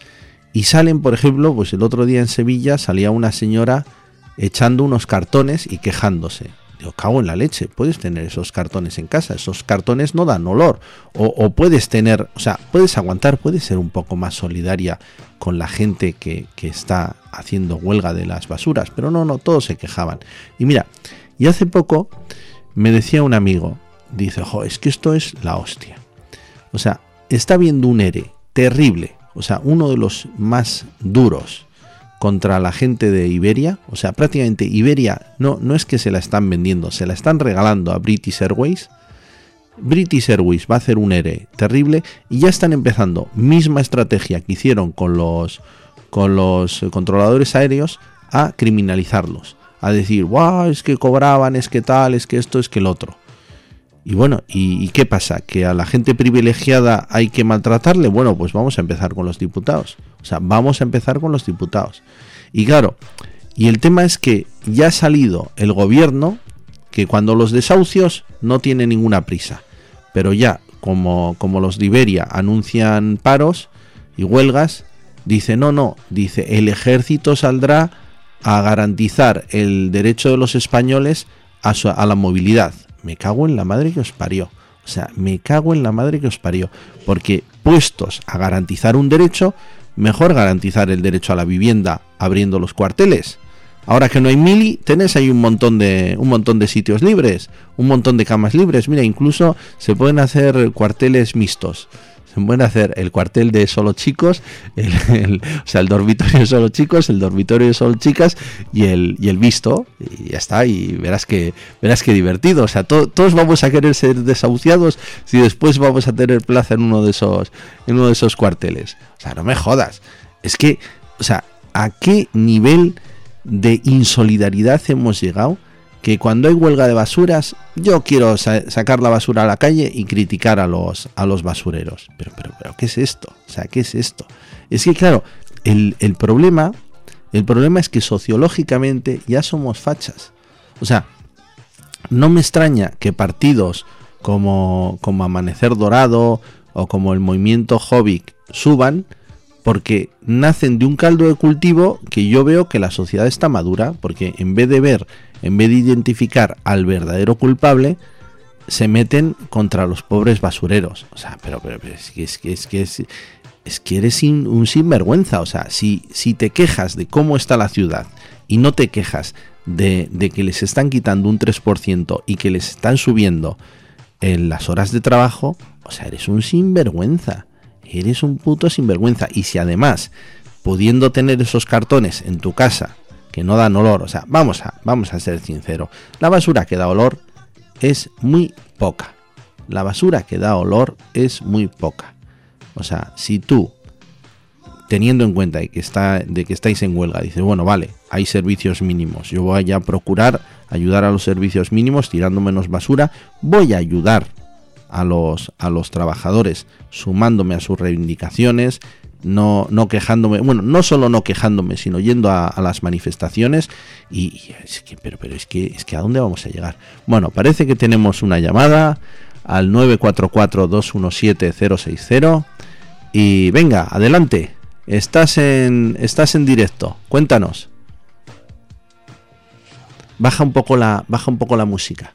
Y salen, por ejemplo, pues el otro día en Sevilla salía una señora echando unos cartones y quejándose. Digo, cago en la leche, puedes tener esos cartones en casa, esos cartones no dan olor. O, puedes tener, o sea, puedes aguantar, puedes ser un poco más solidaria con la gente que, está haciendo huelga de las basuras. Pero no, no, todos se quejaban. Y mira, y hace poco me decía un amigo, dice, es que esto es la hostia. O sea, está viendo un ERE terrible, o sea, uno de los más duros contra la gente de Iberia, o sea, prácticamente Iberia no, no es que se la están vendiendo, se la están regalando a British Airways. British Airways va a hacer un ERE terrible y ya están empezando, misma estrategia que hicieron con los, con los controladores aéreos, a criminalizarlos, a decir, wow, es que cobraban, es que tal, es que esto, es que el otro. Y bueno, ¿y, ¿y, qué pasa? ¿Que a la gente privilegiada hay que maltratarle? Bueno, pues vamos a empezar con los diputados. O sea, vamos a empezar con los diputados. Y claro, y el tema es que ya ha salido el gobierno que cuando los desahucios no tiene ninguna prisa. Pero ya, como, como los de Iberia anuncian paros y huelgas, dice, no, no, dice, el ejército saldrá a garantizar el derecho de los españoles a, la movilidad me cago en la madre que os parió. O sea, me cago en la madre que os parió. Porque puestos a garantizar un derecho, mejor garantizar el derecho a la vivienda abriendo los cuarteles. Ahora que no hay mili, tenés ahí un montón de un montón de sitios libres, un montón de camas libres. Mira, incluso se pueden hacer cuarteles mixtos se pueden hacer el cuartel de solo chicos, el, o sea, el dormitorio de solo chicos, el dormitorio de solo chicas y el, y el visto, y ya está, y verás que, verás que divertido. O sea, to, todos vamos a querer ser desahuciados si después vamos a tener plaza en uno de esos, en uno de esos cuarteles. O sea, no me jodas. Es que, o sea, ¿a qué nivel de insolidaridad hemos llegado? Que cuando hay huelga de basuras, yo quiero sa sacar la basura a la calle y criticar a los, a los basureros. Pero, pero, pero, ¿qué es esto? O sea, ¿qué es esto? Es que, claro, el, el problema, el problema es que sociológicamente ya somos fachas. O sea, no me extraña que partidos como, como Amanecer Dorado o como el movimiento Jobbik suban, porque nacen de un caldo de cultivo que yo veo que la sociedad está madura, porque en vez de ver en vez de identificar al verdadero culpable, se meten contra los pobres basureros. O sea, pero, pero, es que es que es que es, que eres un sinvergüenza. O sea, si, si te quejas de cómo está la ciudad y no te quejas de, de que les están quitando un 3% y que les están subiendo en las horas de trabajo, o sea, eres un sinvergüenza. Eres un puto sinvergüenza. Y si además, pudiendo tener esos cartones en tu casa, que no dan olor. O sea, vamos a, vamos a ser sinceros. La basura que da olor es muy poca. La basura que da olor es muy poca. O sea, si tú, teniendo en cuenta de que, está, de que estáis en huelga, dices, bueno, vale, hay servicios mínimos. Yo voy a procurar ayudar a los servicios mínimos tirando menos basura. Voy a ayudar a los, a los trabajadores sumándome a sus reivindicaciones, no, no quejándome, bueno, no solo no quejándome, sino yendo a, las manifestaciones y, y, es que, pero, pero es que, es que a dónde vamos a llegar. Bueno, parece que tenemos una llamada al 944-217-060 y venga, adelante, estás en, estás en directo, cuéntanos. Baja un poco la, baja un poco la música.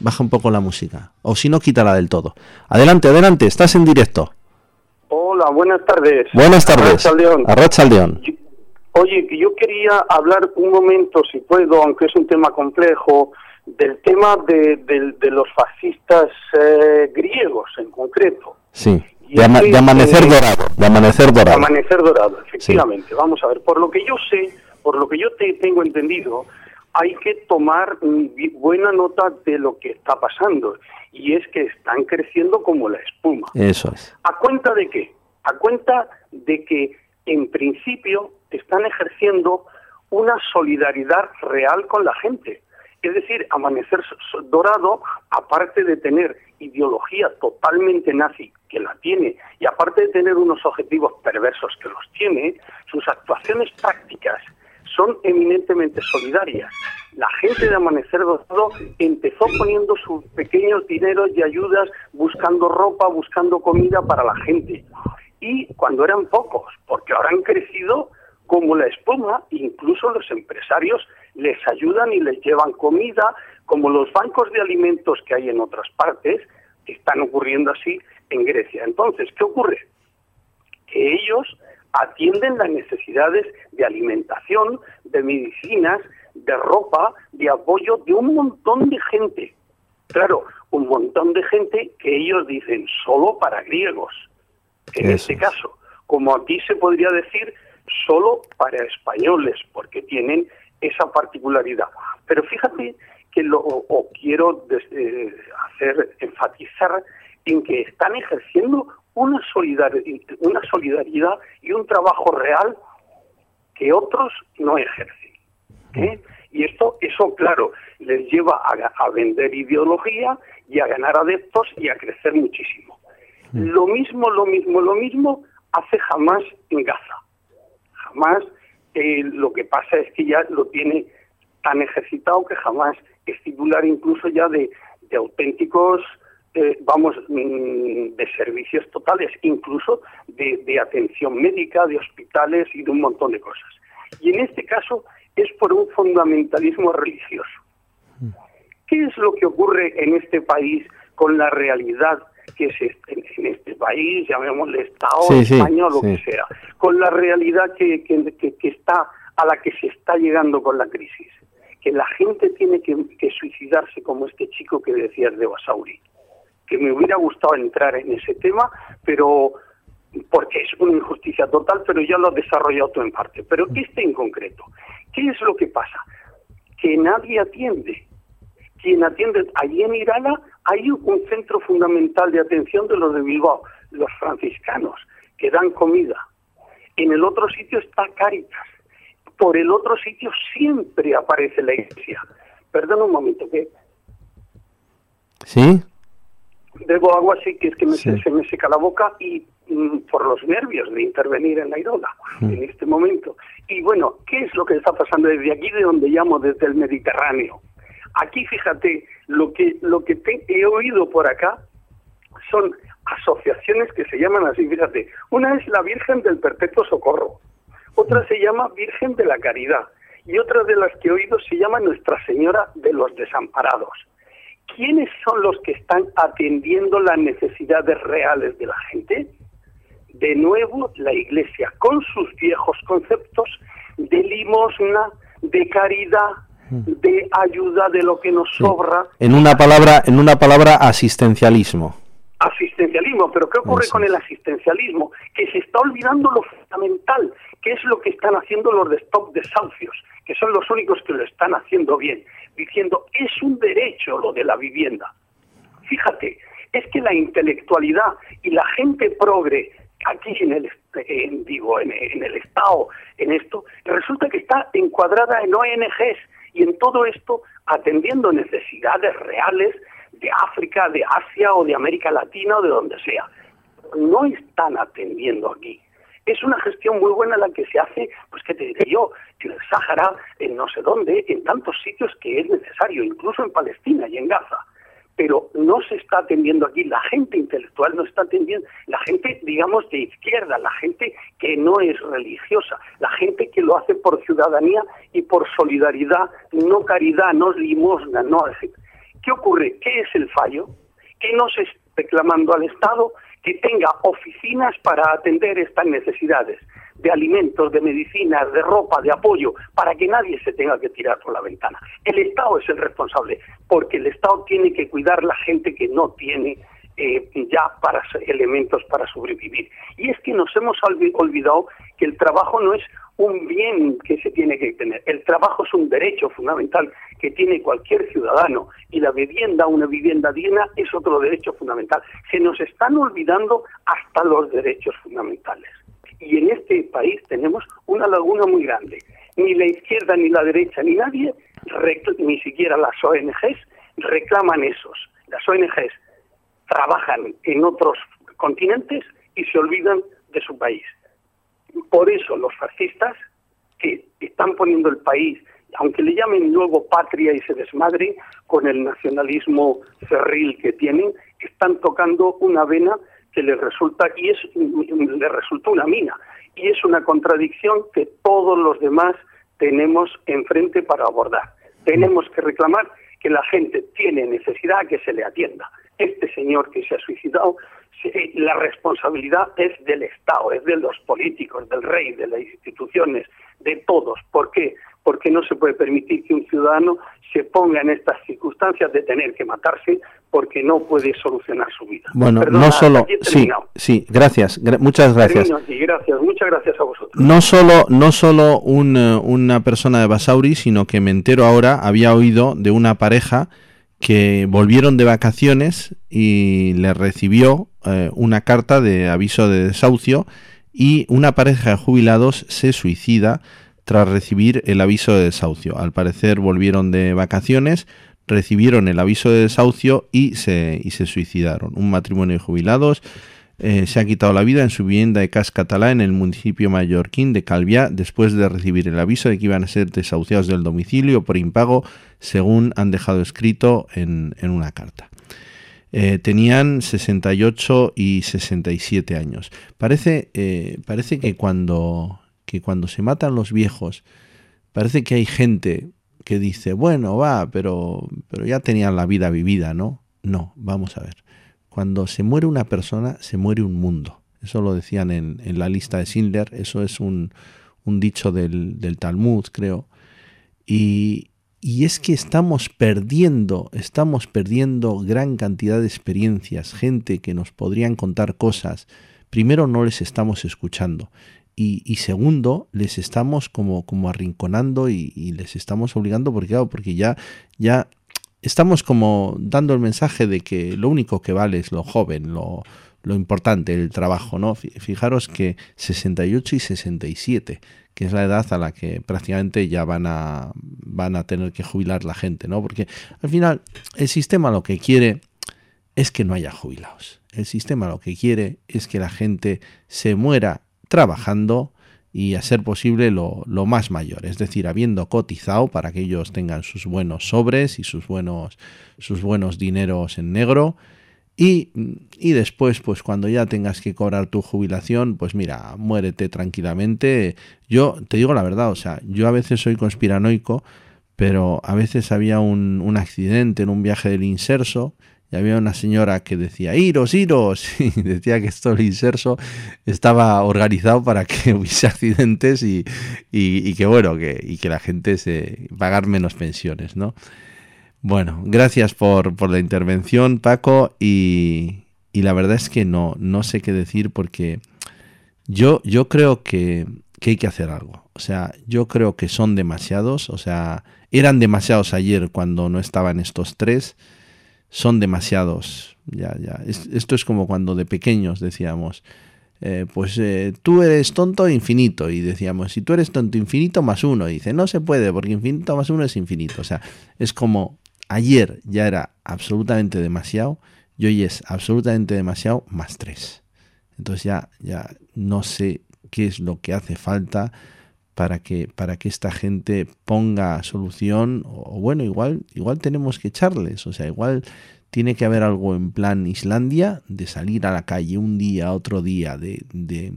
Baja un poco la música. O si no, quítala del todo. Adelante, adelante, estás en directo. Hola, buenas tardes. Buenas tardes. Arratsaldeon. Yo- Oye, yo quería hablar un momento, si puedo, aunque es un tema complejo, del tema de, de- de los fascistas eh, griegos en concreto. Sí. De, ama- de amanecer eh, dorado. De amanecer dorado. Amanecer dorado, efectivamente. Vamos a ver, por lo que yo sé, por lo que yo te tengo entendido, hay que tomar buena nota de lo que está pasando. Y es que están creciendo como la espuma. Eso es. ¿A cuenta de qué? A cuenta de que, en principio, están ejerciendo una solidaridad real con la gente. Es decir, Amanecer Dorado, aparte de tener ideología totalmente nazi, que la tiene, y aparte de tener unos objetivos perversos que los tiene, sus actuaciones prácticas son eminentemente solidarias. La gente de Amanecer Dorado empezó poniendo sus pequeños dineros y ayudas, buscando ropa, buscando comida para la gente. Y cuando eran pocos, porque ahora han crecido como la espuma, incluso los empresarios les ayudan y les llevan comida, como los bancos de alimentos que hay en otras partes, que están ocurriendo así en Grecia. Entonces, ¿qué ocurre? que ellos atienden las necesidades de alimentación, de medicinas, de ropa, de apoyo de un montón de gente. Claro, un montón de gente que ellos dicen solo para griegos. En Eso este es. caso, como aquí se podría decir solo para españoles, porque tienen esa particularidad. Pero fíjate que lo o- quiero des- eh, hacer enfatizar en que están ejerciendo una solidari- una solidaridad y un trabajo real que otros no ejercen. ¿eh? Y esto, eso, claro, les lleva a vender ideología y a ganar adeptos y a crecer muchísimo. Lo mismo, lo mismo, lo mismo hace jamás en Gaza. Jamás eh, lo que pasa es que ya lo tiene tan ejercitado que jamás es titular incluso ya de, de auténticos, eh, vamos, mm, de servicios totales, incluso de, de atención médica, de hospitales y de un montón de cosas. Y en este caso es por un fundamentalismo religioso. ¿Qué es lo que ocurre en este país con la realidad que es este- en este país, llamémosle Estado, Sí, sí, España o lo sí. que sea, con la realidad que, que- que- que está a la que se está llegando con la crisis? Que la gente tiene que, que suicidarse como este chico que decías de Basauri. Que me hubiera gustado entrar en ese tema, pero porque es una injusticia total, pero ya lo has desarrollado tú en parte. Pero este en concreto, ¿qué es lo que pasa? Que nadie atiende. Quien atiende, allí en Irala hay un centro fundamental de atención de los de Bilbao, los franciscanos, que dan comida. En el otro sitio está Cáritas. Por el otro sitio siempre aparece la iglesia. Perdón un momento, que ¿Sí? Bebo agua así que es que me, Sí. se me seca la boca y mm, por los nervios de intervenir en la Irola en este momento. Y bueno, ¿qué es lo que está pasando desde aquí, de donde llamo, desde el Mediterráneo? Aquí, fíjate, lo que, lo que te- he oído por acá son asociaciones que se llaman así, fíjate. Una es la Virgen del Perpetuo Socorro, otra se llama Virgen de la Caridad y otra de las que he oído se llama Nuestra Señora de los Desamparados. ¿Quiénes son los que están atendiendo las necesidades reales de la gente? De nuevo, la Iglesia, con sus viejos conceptos de limosna, de caridad, de ayuda de lo que nos sobra, En una palabra, en una palabra, asistencialismo. asistencialismo. Pero ¿qué ocurre Eso con el asistencialismo? Que se está olvidando lo fundamental, que es lo que están haciendo los de Stop Desahucios, que son los únicos que lo están haciendo bien, diciendo es un derecho lo de la vivienda. Fíjate, es que la intelectualidad y la gente progre aquí en el en, digo en, en el Estado, en esto, resulta que está encuadrada en ONGs y en todo esto atendiendo necesidades reales de África, de Asia o de América Latina o de donde sea. No están atendiendo aquí. Es una gestión muy buena la que se hace, pues qué te diré yo, en el Sáhara, en no sé dónde, en tantos sitios que es necesario, incluso en Palestina y en Gaza pero no se está atendiendo aquí, la gente intelectual no está atendiendo, la gente, digamos, de izquierda, la gente que no es religiosa, la gente que lo hace por ciudadanía y por solidaridad, no caridad, no limosna, no... ¿Qué ocurre? ¿Qué es el fallo? Que no se está reclamando al Estado, que tenga oficinas para atender estas necesidades de alimentos, de medicinas, de ropa, de apoyo, para que nadie se tenga que tirar por la ventana. El Estado es el responsable, porque el Estado tiene que cuidar la gente que no tiene eh, ya para elementos para sobrevivir. Y es que nos hemos olvidado que el trabajo no es un bien que se tiene que tener. El trabajo es un derecho fundamental que tiene cualquier ciudadano y la vivienda, una vivienda digna, es otro derecho fundamental. Se nos están olvidando hasta los derechos fundamentales. Y en este país tenemos una laguna muy grande. Ni la izquierda, ni la derecha, ni nadie, ni siquiera las ONGs, reclaman esos. Las ONGs trabajan en otros continentes y se olvidan de su país. Por eso los fascistas que están poniendo el país, aunque le llamen luego patria y se desmadre con el nacionalismo cerril que tienen, están tocando una vena que les resulta y es les resulta una mina y es una contradicción que todos los demás tenemos enfrente para abordar. Tenemos que reclamar que la gente tiene necesidad que se le atienda. Este señor que se ha suicidado, la responsabilidad es del Estado, es de los políticos, del rey, de las instituciones, de todos. ¿Por qué? Porque no se puede permitir que un ciudadano se ponga en estas circunstancias de tener que matarse porque no puede solucionar su vida. Bueno, Perdona, no solo, sí, sí, gracias, gra- muchas gracias. Aquí, gracias, muchas gracias a vosotros. No solo, no solo un, eh, una persona de Basauri, sino que me entero ahora, había oído de una pareja que volvieron de vacaciones y le recibió eh, una carta de aviso de desahucio y una pareja de jubilados se suicida tras recibir el aviso de desahucio. Al parecer volvieron de vacaciones, recibieron el aviso de desahucio y se, suicidaron. Un matrimonio de jubilados eh, se ha quitado la vida en su vivienda de Cas Catalá en el municipio mallorquín de Calviá después de recibir el aviso de que iban a ser desahuciados del domicilio por impago, según han dejado escrito en, en una carta. Eh, tenían 68 y 67 años. Parece, eh, parece que, cuando, que cuando se matan los viejos, parece que hay gente que dice, bueno, va, pero, pero ya tenían la vida vivida, ¿no? No, vamos a ver. Cuando se muere una persona, se muere un mundo. Eso lo decían en, en la lista de Schindler, eso es un, un dicho del, del Talmud, creo. Y, y es que estamos perdiendo, estamos perdiendo gran cantidad de experiencias, gente que nos podrían contar cosas. Primero, no les estamos escuchando. Y, segundo, les estamos como, como arrinconando y, les estamos obligando, porque, porque ya, ya estamos como dando el mensaje de que lo único que vale es lo joven, lo, lo importante, el trabajo, ¿no? Fi- Fijaros que 68 y 67, que es la edad a la que prácticamente ya van a, van a tener que jubilar la gente, ¿no? Porque al final el sistema lo que quiere es que no haya jubilados. El sistema lo que quiere es que la gente se muera trabajando y a ser posible lo, lo más mayor, es decir, habiendo cotizado para que ellos tengan sus buenos sobres y sus buenos, sus buenos dineros en negro. Y, y después, pues cuando ya tengas que cobrar tu jubilación, pues mira, muérete tranquilamente. Yo te digo la verdad, o sea, yo a veces soy conspiranoico, pero a veces había un, un accidente en un viaje del inserso y había una señora que decía, iros, iros, [laughs] y decía que esto el inserso estaba organizado para que [laughs] hubiese accidentes y, y, que bueno, que, y que la gente se pagar menos pensiones, ¿no? Bueno, gracias por, por la intervención, Paco, y, y la verdad es que no, no sé qué decir porque yo, yo creo que, que hay que hacer algo. O sea, yo creo que son demasiados, o sea, eran demasiados ayer cuando no estaban estos tres, son demasiados. Ya, ya. Es- esto es como cuando de pequeños decíamos, eh, pues eh, tú eres tonto infinito, y decíamos, si tú eres tonto infinito más uno, y dice, no se puede, porque infinito más uno es infinito. O sea, es como ayer ya era absolutamente demasiado, y hoy es absolutamente demasiado más tres. Entonces ya, ya no sé qué es lo que hace falta para que, para que esta gente ponga solución, o, bueno, igual, igual tenemos que echarles, o sea, igual tiene que haber algo en plan Islandia, de salir a la calle un día, otro día, de, de,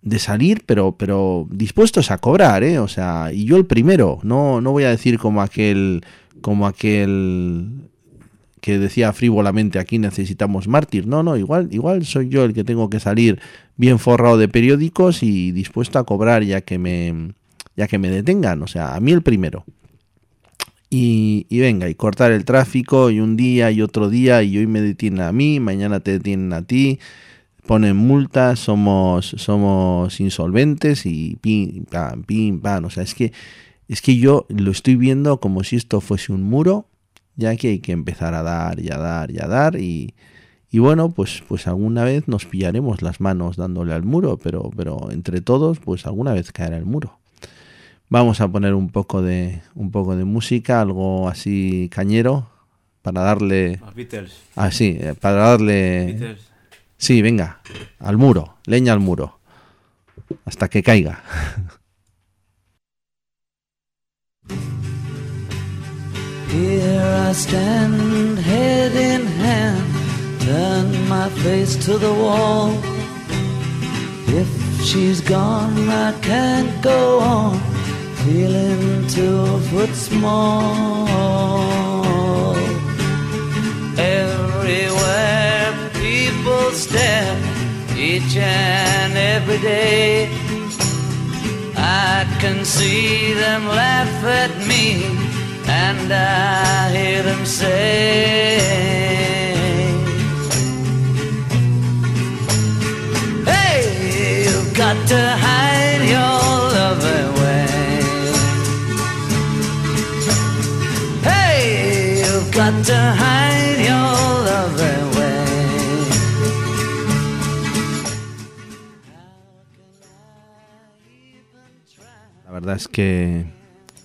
de salir, pero, pero dispuestos a cobrar, ¿eh? O sea, y yo el primero, no, no voy a decir como aquel, como aquel que decía frívolamente aquí necesitamos mártir. No, no, igual, igual soy yo el que tengo que salir bien forrado de periódicos y dispuesto a cobrar ya que me, ya que me detengan. O sea, a mí el primero. Y, y venga, y cortar el tráfico, y un día y otro día, y hoy me detienen a mí, mañana te detienen a ti, ponen multas, somos, somos insolventes y pim, pam, pim, pam. O sea, es que, es que yo lo estoy viendo como si esto fuese un muro, ya que hay que empezar a dar y a dar y a dar. Y, y bueno, pues, pues alguna vez nos pillaremos las manos dándole al muro, pero, pero entre todos, pues alguna vez caerá el muro. Vamos a poner un poco de, un poco de música, algo así cañero, para darle. Los Beatles. Ah, sí, eh, para darle. Beatles. Sí, venga, al muro, leña al muro, hasta que caiga. [laughs] Here I stand, head in hand, turn my face to the wall. If she's gone, I can't go on, feeling two foot small. Everywhere people stare, each and every day. I can see them laugh at me, and I hear them say, Hey, you've got to hide your love away. Hey, you've got to hide your love away. La verdad es que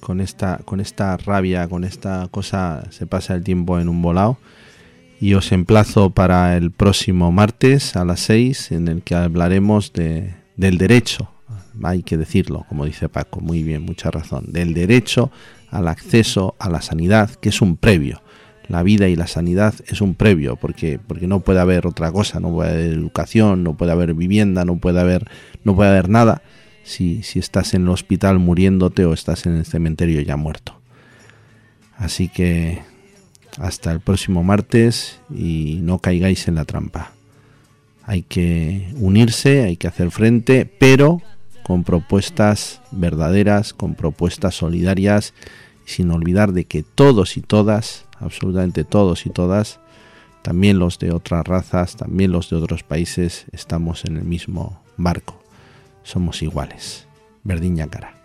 con esta, con esta rabia, con esta cosa, se pasa el tiempo en un volado. Y os emplazo para el próximo martes a las 6, en el que hablaremos de, del derecho, hay que decirlo, como dice Paco, muy bien, mucha razón, del derecho al acceso a la sanidad, que es un previo. La vida y la sanidad es un previo, porque, porque no puede haber otra cosa, no puede haber educación, no puede haber vivienda, no puede haber, no puede haber nada si, estás en el hospital muriéndote o estás en el cementerio ya muerto. Así que hasta el próximo martes y no caigáis en la trampa. Hay que unirse, hay que hacer frente, pero con propuestas verdaderas, con propuestas solidarias, sin olvidar de que todos y todas, absolutamente todos y todas, también los de otras razas, también los de otros países, estamos en el mismo barco somos iguales. Verdiña cara.